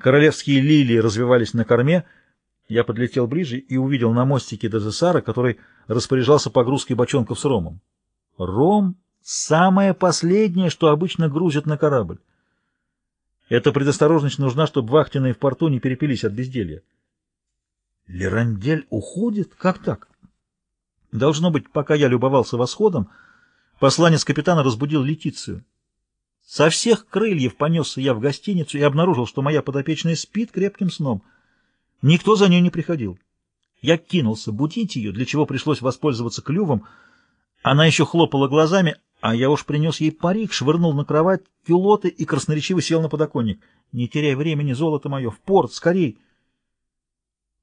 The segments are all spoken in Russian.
Королевские лилии развивались на корме. Я подлетел ближе и увидел на мостике Дезессара, который распоряжался погрузкой бочонков с ромом. Ром — самое последнее, что обычно грузят на корабль. Эта предосторожность нужна, чтобы вахтенные в порту не перепились от безделья. Лерандель уходит? Как так? Должно быть, пока я любовался восходом, посланец капитана разбудил Летицию. Со всех крыльев понесся я в гостиницу и обнаружил, что моя подопечная спит крепким сном. Никто за ней не приходил. Я кинулся будить ее, для чего пришлось воспользоваться клювом. Она еще хлопала глазами, а я уж принес ей парик, швырнул на кровать кюлоты и красноречиво сел на подоконник. Не теряй времени, золото мое, в порт, скорей!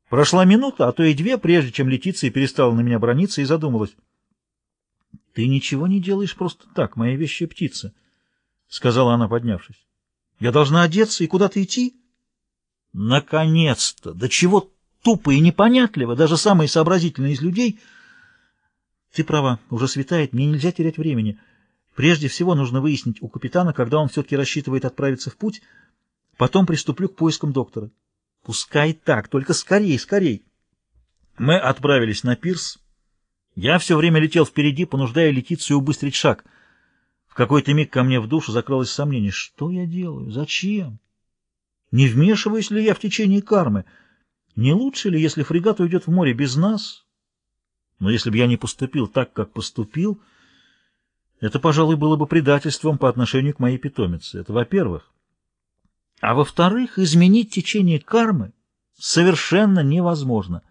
Прошла минута, а то и две, прежде чем Летиция перестала на меня брониться и задумалась. — Ты ничего не делаешь просто так, моя вещая птица, — сказала она, поднявшись. — Я должна одеться и куда-то идти? — Наконец-то! Да чего тупо и непонятливо, даже самые сообразительные из людей... Ты права, уже светает, мне нельзя терять времени. Прежде всего нужно выяснить у капитана, когда он все-таки рассчитывает отправиться в путь, потом приступлю к поискам доктора. Пускай так, только скорей, скорей. Мы отправились на пирс. Я все время летел впереди, понуждая Летицию убыстрить шаг. Какой-то миг ко мне в душу закралось сомнение. Что я делаю? Зачем? Не вмешиваюсь ли я в течение кармы? Не лучше ли, если фрегат уйдет в море без нас? Но если бы я не поступил так, как поступил, это, пожалуй, было бы предательством по отношению к моей питомице. Это во-первых. А во-вторых, изменить течение кармы совершенно невозможно.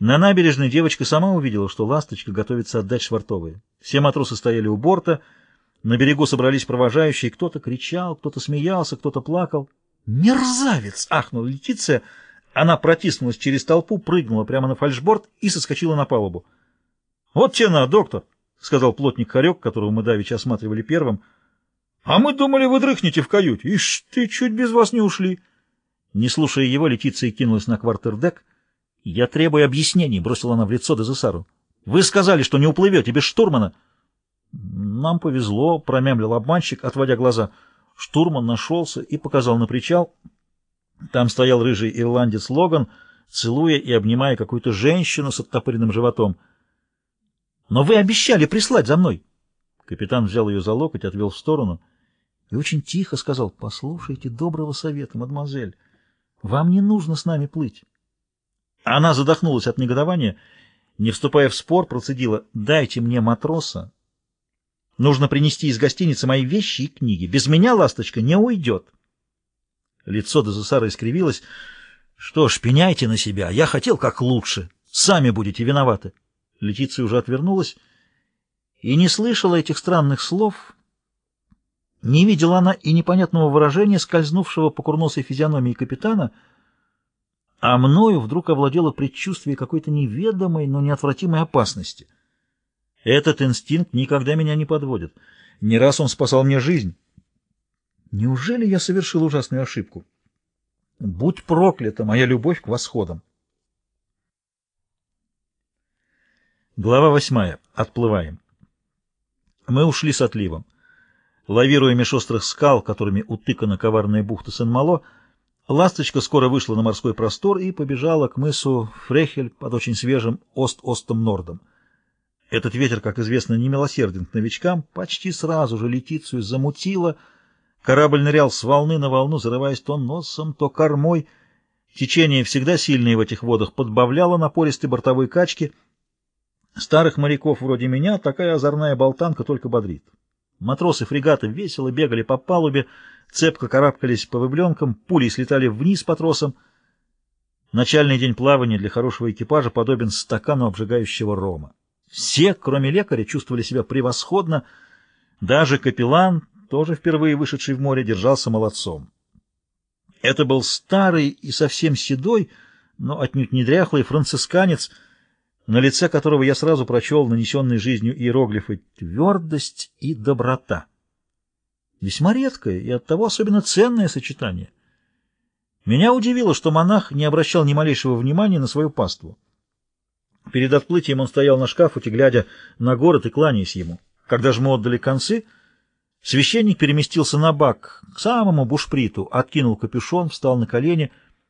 На набережной девочка сама увидела, что ласточка готовится отдать швартовые. Все матросы стояли у борта, на берегу собрались провожающие, кто-то кричал, кто-то смеялся, кто-то плакал. «Мерзавец!» — ахнула Летиция. Она протиснулась через толпу, прыгнула прямо на фальшборд и соскочила на палубу. «Вот тебе на, доктор!» — сказал плотник Харек, которого мы давеча осматривали первым — а мы думали, вы дрыхнете в каюте. Ишь ты, чуть без вас не ушли. Не слушая его, Летиция кинулась на квартердек. Я требую объяснений, бросила она в лицо Дезессару. Вы сказали, что не уплывете без штурмана. Нам повезло, промямлил обманщик, отводя глаза. Штурман нашелся и показал на причал. Там стоял рыжий ирландец Логан, целуя и обнимая какую-то женщину с оттопыренным животом. «Но вы обещали прислать за мной!» Капитан взял ее за локоть, отвел в сторону и очень тихо сказал, «Послушайте доброго совета, мадемуазель, вам не нужно с нами плыть». Она задохнулась от негодования, не вступая в спор, процедила, «Дайте мне матроса. Нужно принести из гостиницы мои вещи и книги. Без меня ласточка не уйдет». Лицо Дезусара искривилось. «Что ж, пеняйте на себя. Я хотел как лучше. Сами будете виноваты». Летиция уже отвернулась и не слышала этих странных слов, не видела она и непонятного выражения, скользнувшего по курносой физиономии капитана, а мною вдруг овладело предчувствие какой-то неведомой, но неотвратимой опасности. Этот инстинкт никогда меня не подводит. Не раз он спасал мне жизнь. Неужели я совершил ужасную ошибку? Будь проклята моя любовь к восходам! Глава восьмая. Отплываем. Мы ушли с отливом. Лавируя меж острых скал, которыми утыкана коварная бухта Сен-Мало, ласточка скоро вышла на морской простор и побежала к мысу Фрехель под очень свежим Ост-Остом-Нордом. Этот ветер, как известно, не милосерден к новичкам, почти сразу же Летицию замутило, корабль нырял с волны на волну, зарываясь то носом, то кормой. Течение, всегда сильное в этих водах, подбавляло напористой бортовой качки — Старых моряков вроде меня такая озорная болтанка только бодрит. Матросы фрегата весело бегали по палубе, цепко карабкались по выбленкам, пули слетали вниз по тросам. Начальный день плавания для хорошего экипажа подобен стакану обжигающего рома. Все, кроме лекаря, чувствовали себя превосходно. Даже капеллан, тоже впервые вышедший в море, держался молодцом. Это был старый и совсем седой, но отнюдь не дряхлый францисканец — на лице которого я сразу прочел нанесенные жизнью иероглифы «твердость» и «доброта». Весьма редкое и оттого особенно ценное сочетание. Меня удивило, что монах не обращал ни малейшего внимания на свою паству. Перед отплытием он стоял на шкафуте, глядя на город и кланяясь ему. Когда же мы отдали концы, Священник переместился на бак, к самому бушприту, откинул капюшон, встал на колени —